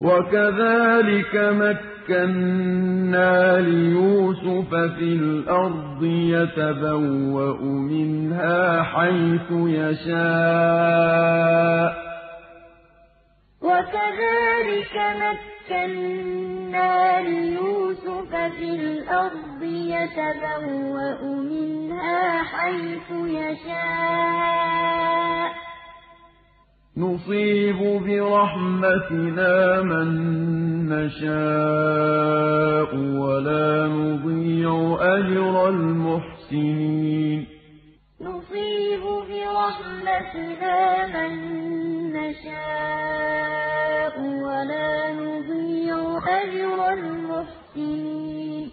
وَكَذَٰلِكَ مَكَّنَّا لِيُوسُفَ فِي الْأَرْضِ يَتَبَوَّأُ مِنْهَا حَيْثُ يَشَاءُ ۚ وَكَذَٰلِكَ مَكَّنَّا لِيُوسُفَ فِي الْأَرْضِ يَتَبَوَّأُ مِنْهَا حَيْثُ يَشَاءُ ۚ نُصِيبُ بِرَحْمَتِنَا مَن نَّشَاءُ ۖ وَلَا نُضِيعُ أَجْرَ الْمُحْسِنِينَ. نُصِيبُ بِرَحْمَتِنَا مَن نَّشَاءُ ۖ وَلَا نُضِيعُ أَجْرَ الْمُحْسِنِينَ